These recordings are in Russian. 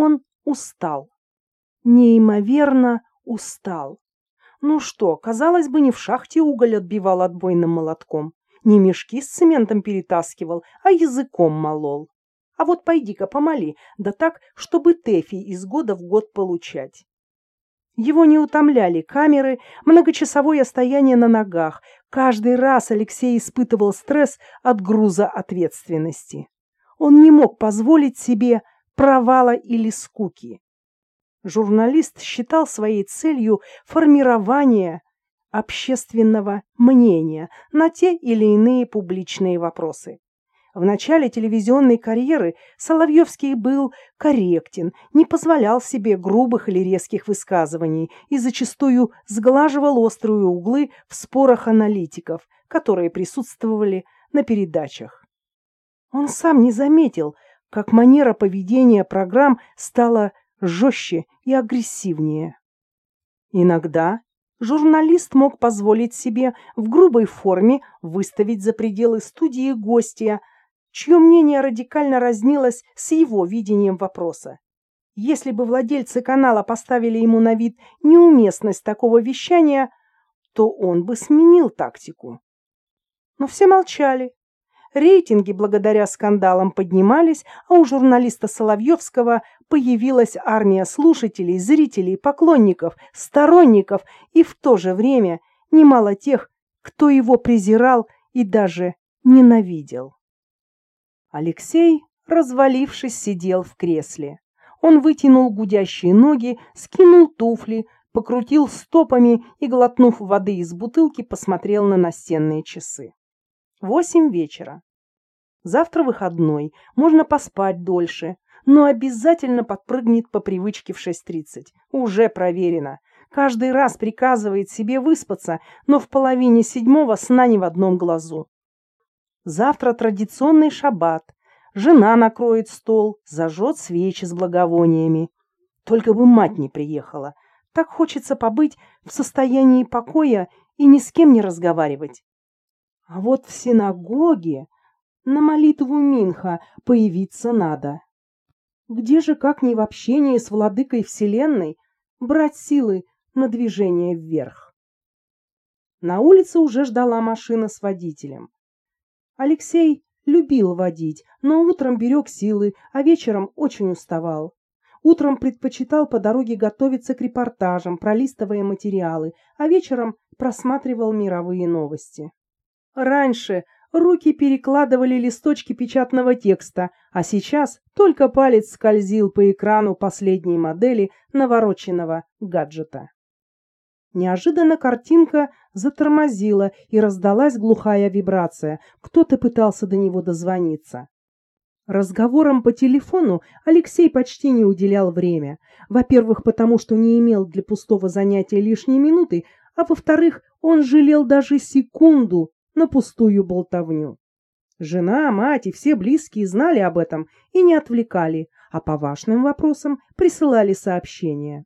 Он устал. Неимоверно устал. Ну что, казалось бы, не в шахте уголь отбивал отбойным молотком, не мешки с цементом перетаскивал, а языком молол. А вот пойди-ка помоли, да так, чтобы Тэфи из года в год получать. Его не утомляли камеры, многочасовое стояние на ногах. Каждый раз Алексей испытывал стресс от груза ответственности. Он не мог позволить себе провала или скуки. Журналист считал своей целью формирование общественного мнения на те или иные публичные вопросы. В начале телевизионной карьеры Соловьевский был корректен, не позволял себе грубых или резких высказываний и зачастую сглаживал острые углы в спорах аналитиков, которые присутствовали на передачах. Он сам не заметил, как манера поведения программ стала жестче и агрессивнее. Иногда журналист мог позволить себе в грубой форме выставить за пределы студии гостя, чье мнение радикально разнилось с его видением вопроса. Если бы владельцы канала поставили ему на вид неуместность такого вещания, то он бы сменил тактику. Но все молчали, Рейтинги благодаря скандалам поднимались, а у журналиста Соловьевского появилась армия слушателей, зрителей, поклонников, сторонников и в то же время немало тех, кто его презирал и даже ненавидел. Алексей, развалившись, сидел в кресле. Он вытянул гудящие ноги, скинул туфли, покрутил стопами и, глотнув воды из бутылки, посмотрел на настенные часы. Восемь вечера. Завтра выходной, можно поспать дольше, но обязательно подпрыгнет по привычке в 6.30. Уже проверено. Каждый раз приказывает себе выспаться, но в половине седьмого сна ни в одном глазу. Завтра традиционный шаббат. Жена накроет стол, зажжет свечи с благовониями. Только бы мать не приехала. Так хочется побыть в состоянии покоя и ни с кем не разговаривать. А вот в синагоге на молитву Минха появиться надо. Где же, как ни в общении с владыкой Вселенной, брать силы на движение вверх? На улице уже ждала машина с водителем. Алексей любил водить, но утром берег силы, а вечером очень уставал. Утром предпочитал по дороге готовиться к репортажам, пролистывая материалы, а вечером просматривал мировые новости. Раньше руки перекладывали листочки печатного текста, а сейчас только палец скользил по экрану последней модели навороченного гаджета. Неожиданно картинка затормозила и раздалась глухая вибрация. Кто-то пытался до него дозвониться. Разговорам по телефону Алексей почти не уделял время. Во-первых, потому что не имел для пустого занятия лишней минуты, а во-вторых, он жалел даже секунду, на пустую болтовню. Жена, мать и все близкие знали об этом и не отвлекали, а по важным вопросам присылали сообщения.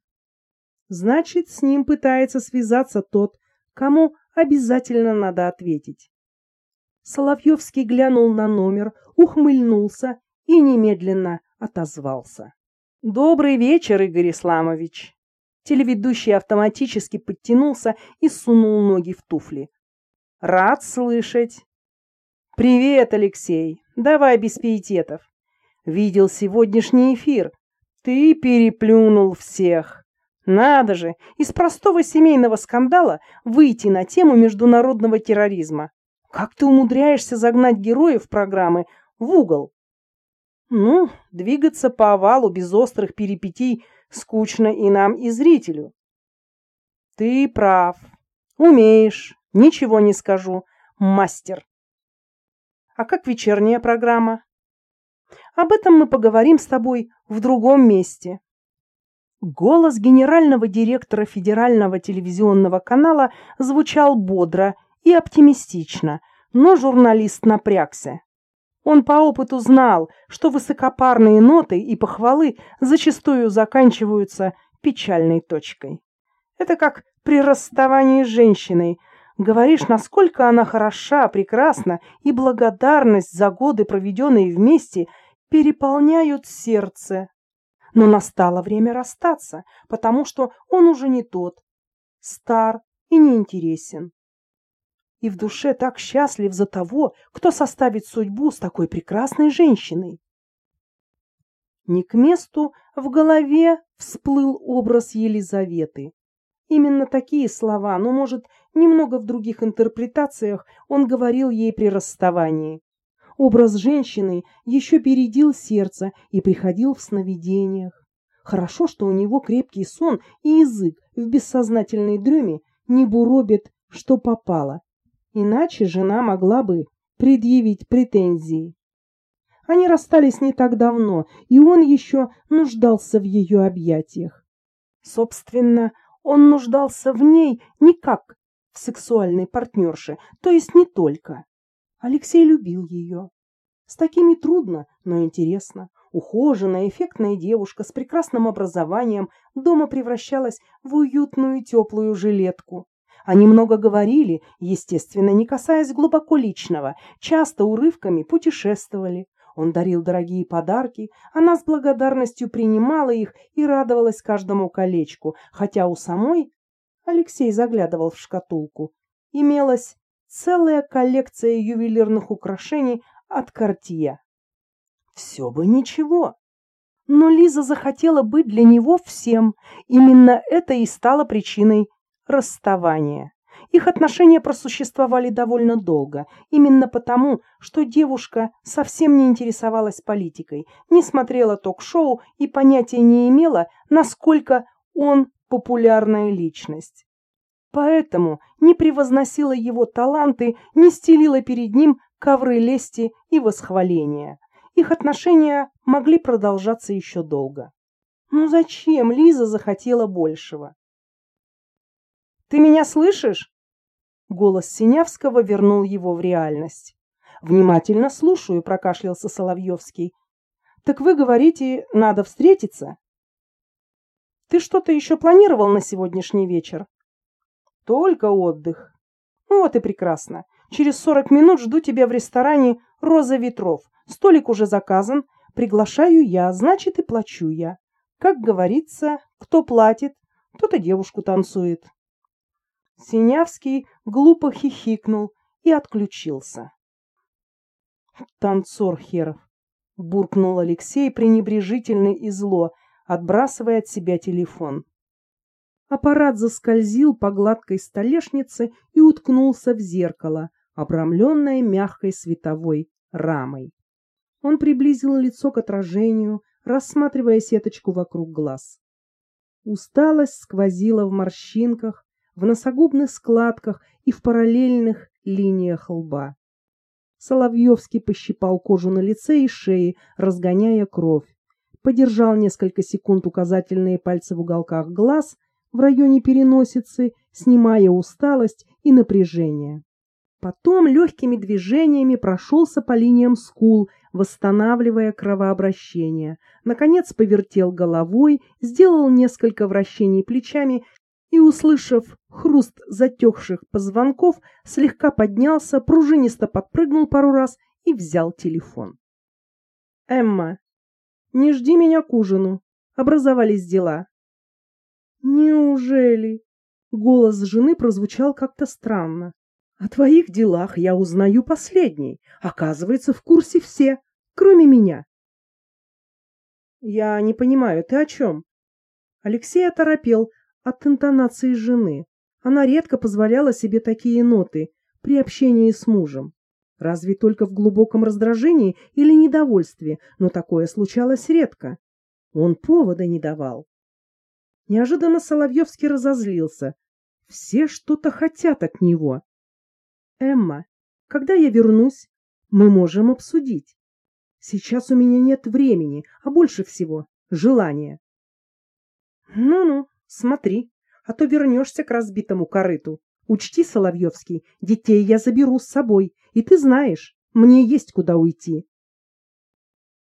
Значит, с ним пытается связаться тот, кому обязательно надо ответить. Соловьевский глянул на номер, ухмыльнулся и немедленно отозвался. «Добрый вечер, Игорь Исламович!» Телеведущий автоматически подтянулся и сунул ноги в туфли. Рад слышать. Привет, Алексей. Давай без пиететов. Видел сегодняшний эфир. Ты переплюнул всех. Надо же, из простого семейного скандала выйти на тему международного терроризма. Как ты умудряешься загнать героев программы в угол? Ну, двигаться по овалу без острых перипетий скучно и нам, и зрителю. Ты прав. Умеешь. Ничего не скажу. Мастер. А как вечерняя программа? Об этом мы поговорим с тобой в другом месте. Голос генерального директора федерального телевизионного канала звучал бодро и оптимистично, но журналист напрягся. Он по опыту знал, что высокопарные ноты и похвалы зачастую заканчиваются печальной точкой. Это как при расставании с женщиной – Говоришь, насколько она хороша, прекрасна, и благодарность за годы, проведенные вместе, переполняют сердце. Но настало время расстаться, потому что он уже не тот, стар и неинтересен. И в душе так счастлив за того, кто составит судьбу с такой прекрасной женщиной. Не к месту в голове всплыл образ Елизаветы. Именно такие слова, но, может, немного в других интерпретациях он говорил ей при расставании. Образ женщины еще бередил сердце и приходил в сновидениях. Хорошо, что у него крепкий сон и язык в бессознательной дреме не буробит, что попало. Иначе жена могла бы предъявить претензии. Они расстались не так давно, и он еще нуждался в ее объятиях. Собственно, он нуждался в ней не как в сексуальной партнерше, то есть не только. Алексей любил ее. С такими трудно, но интересно. Ухоженная, эффектная девушка с прекрасным образованием дома превращалась в уютную теплую жилетку. Они много говорили, естественно, не касаясь глубоко личного, часто урывками путешествовали. Он дарил дорогие подарки, она с благодарностью принимала их и радовалась каждому колечку, хотя у самой Алексей заглядывал в шкатулку. Имелась целая коллекция ювелирных украшений от Кортье. Все бы ничего. Но Лиза захотела быть для него всем. Именно это и стало причиной расставания. Их отношения просуществовали довольно долго, именно потому, что девушка совсем не интересовалась политикой, не смотрела ток-шоу и понятия не имела, насколько он популярная личность поэтому не превозносила его таланты, не стелила перед ним ковры лести и восхваления. Их отношения могли продолжаться еще долго. Ну зачем Лиза захотела большего? «Ты меня слышишь?» Голос Синявского вернул его в реальность. «Внимательно слушаю», — прокашлялся Соловьевский. «Так вы говорите, надо встретиться?» «Ты что-то еще планировал на сегодняшний вечер?» Только отдых. Вот и прекрасно. Через сорок минут жду тебя в ресторане «Роза ветров». Столик уже заказан. Приглашаю я, значит и плачу я. Как говорится, кто платит, тот и девушку танцует. Синявский глупо хихикнул и отключился. Танцор херов, буркнул Алексей пренебрежительно и зло, отбрасывая от себя телефон. Аппарат заскользил по гладкой столешнице и уткнулся в зеркало, обрамленное мягкой световой рамой. Он приблизил лицо к отражению, рассматривая сеточку вокруг глаз. Усталость сквозила в морщинках, в носогубных складках и в параллельных линиях лба. Соловьевский пощипал кожу на лице и шее, разгоняя кровь. Подержал несколько секунд указательные пальцы в уголках глаз в районе переносицы, снимая усталость и напряжение. Потом легкими движениями прошелся по линиям скул, восстанавливая кровообращение. Наконец повертел головой, сделал несколько вращений плечами и, услышав хруст затекших позвонков, слегка поднялся, пружинисто подпрыгнул пару раз и взял телефон. «Эмма, не жди меня к ужину. Образовались дела. Неужели? Голос жены прозвучал как-то странно. О твоих делах я узнаю последний. Оказывается, в курсе все, кроме меня. Я не понимаю, ты о чем? Алексей оторопел от интонации жены. Она редко позволяла себе такие ноты при общении с мужем. Разве только в глубоком раздражении или недовольстве, но такое случалось редко. Он повода не давал. Неожиданно Соловьевский разозлился. Все что-то хотят от него. Эмма, когда я вернусь, мы можем обсудить. Сейчас у меня нет времени, а больше всего желания. Ну-ну, смотри, а то вернешься к разбитому корыту. Учти, Соловьевский, детей я заберу с собой, и ты знаешь, мне есть куда уйти.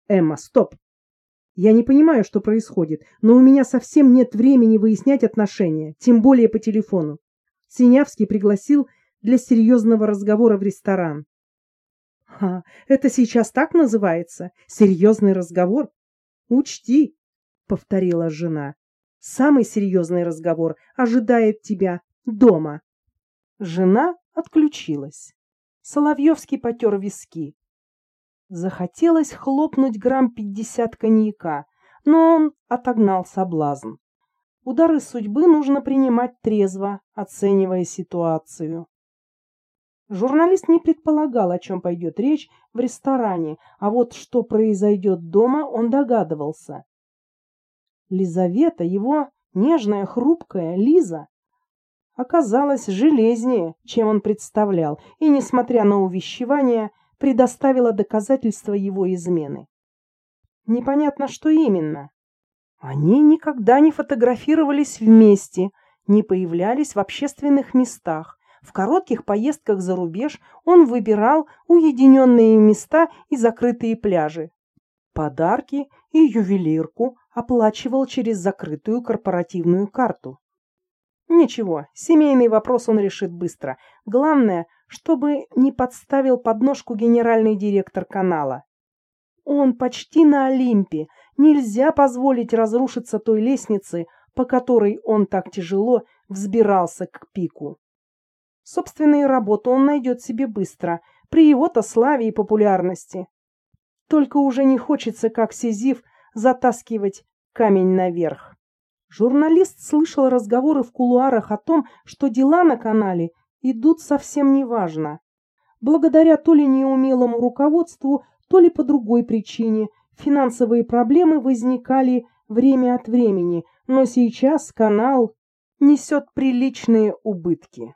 Эмма, стоп. Я не понимаю, что происходит, но у меня совсем нет времени выяснять отношения, тем более по телефону. Синявский пригласил для серьезного разговора в ресторан. А, это сейчас так называется? Серьезный разговор? Учти, повторила жена. Самый серьезный разговор ожидает тебя дома. Жена отключилась. Соловьевский потер виски. Захотелось хлопнуть грамм пятьдесят коньяка, но он отогнал соблазн. Удары судьбы нужно принимать трезво, оценивая ситуацию. Журналист не предполагал, о чем пойдет речь в ресторане, а вот что произойдет дома, он догадывался. Лизавета, его нежная, хрупкая Лиза, оказалась железнее, чем он представлял, и, несмотря на увещевание, предоставила доказательства его измены. Непонятно, что именно. Они никогда не фотографировались вместе, не появлялись в общественных местах. В коротких поездках за рубеж он выбирал уединенные места и закрытые пляжи. Подарки и ювелирку оплачивал через закрытую корпоративную карту. Ничего, семейный вопрос он решит быстро. Главное, чтобы не подставил подножку генеральный директор канала. Он почти на Олимпе. Нельзя позволить разрушиться той лестнице, по которой он так тяжело взбирался к пику. Собственные работы он найдет себе быстро, при его-то славе и популярности. Только уже не хочется, как Сизиф, затаскивать камень наверх. Журналист слышал разговоры в кулуарах о том, что дела на канале идут совсем неважно. Благодаря то ли неумелому руководству, то ли по другой причине финансовые проблемы возникали время от времени, но сейчас канал несет приличные убытки.